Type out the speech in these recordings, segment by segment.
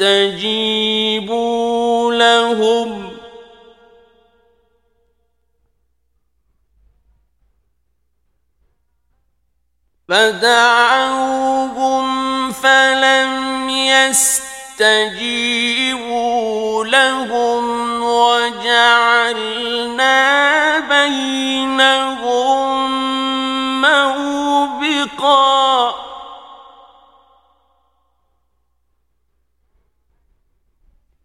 يستجيبوا لهم فدعوهم فلم يستجيبوا لهم وجعلنا بينهم موبقا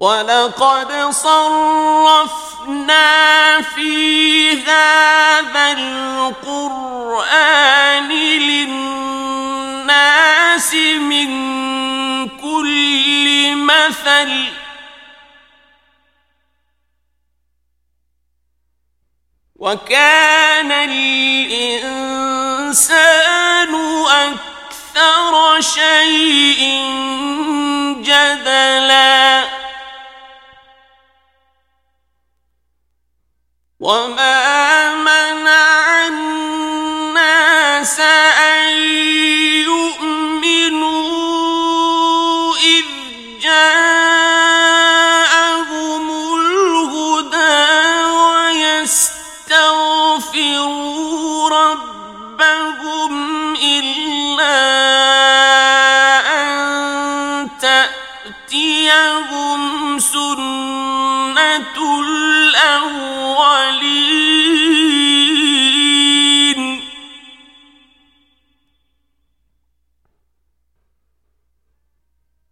وَلَقَدْ صَرَّفْنَا فِي هَذَا الْقُرْآنِ لِلنَّاسِ مِنْ كُلِّ مَثَلٍ وَكَانَ الْإِنسَانُ أَكْثَرَ شَيْءٍ جَدَلًا وما منع الناس أن يؤمنوا إذ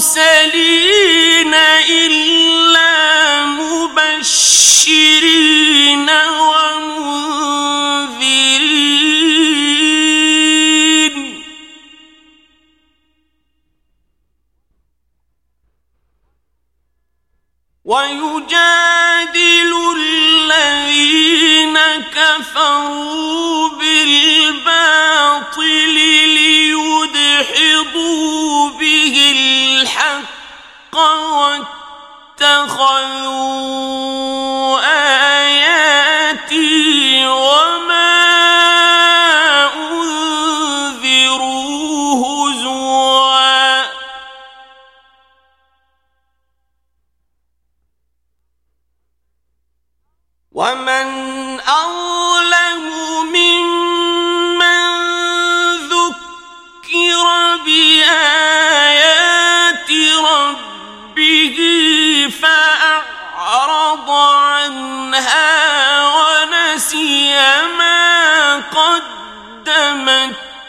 مرسلين إلا مبشرين ومنذرين. ويجادل الذين كفروا بالباطل ليدحضوا به الحق واتخذوا آيات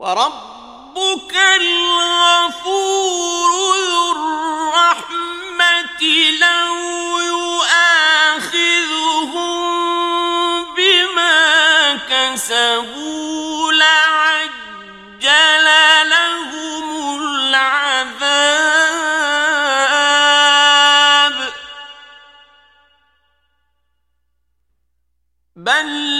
وربك الغفور ذو الرحمة لو يؤاخذهم بما كسبوا لعجل لهم العذاب. بل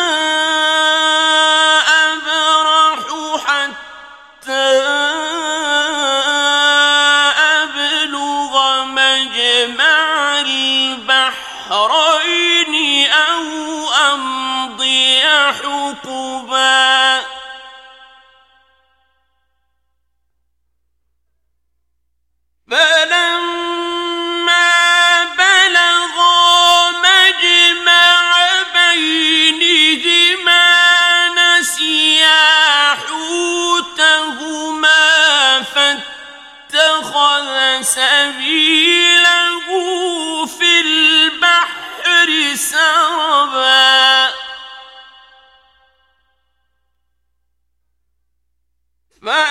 ف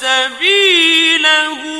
سبيله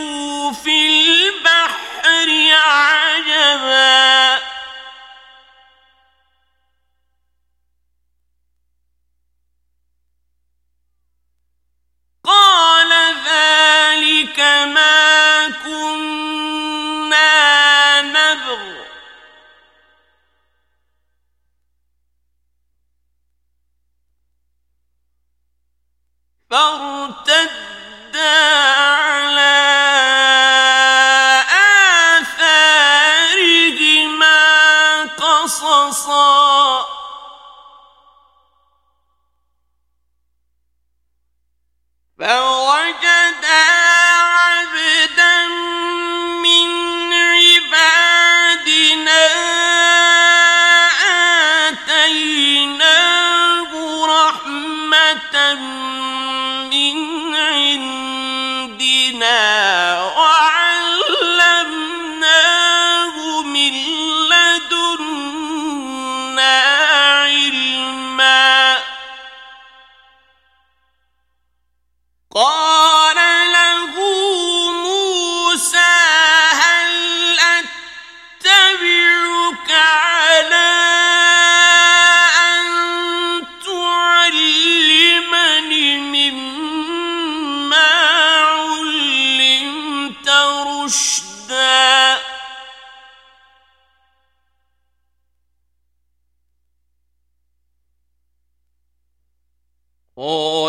قَصَصًا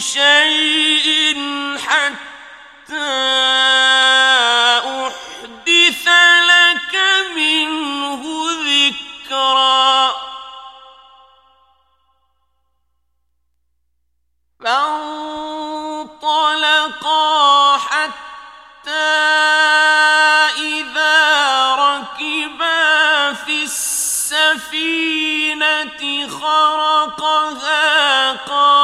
شيء حتى أحدث لك منه ذكرا. فانطلقا حتى إذا ركبا في السفينة خرقها قال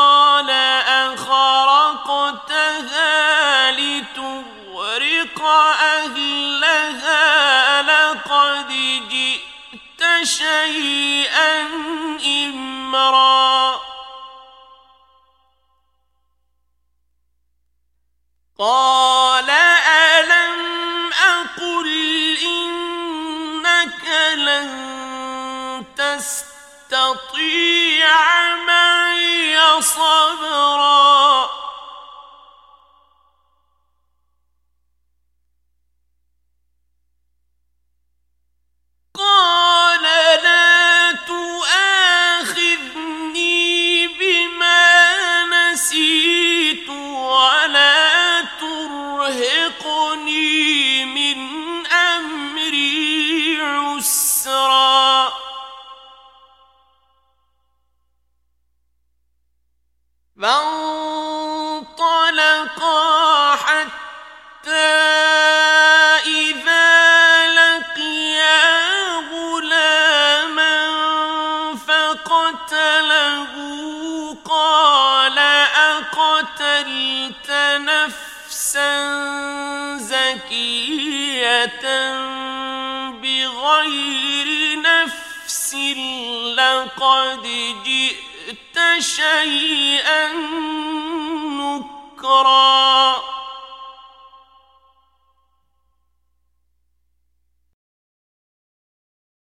شيئا إمرا. قال ألم أقل إنك لن تستطيع معي صبرا؟ قتلت نفسا زكية بغير نفس لقد جئت شيئا نكرا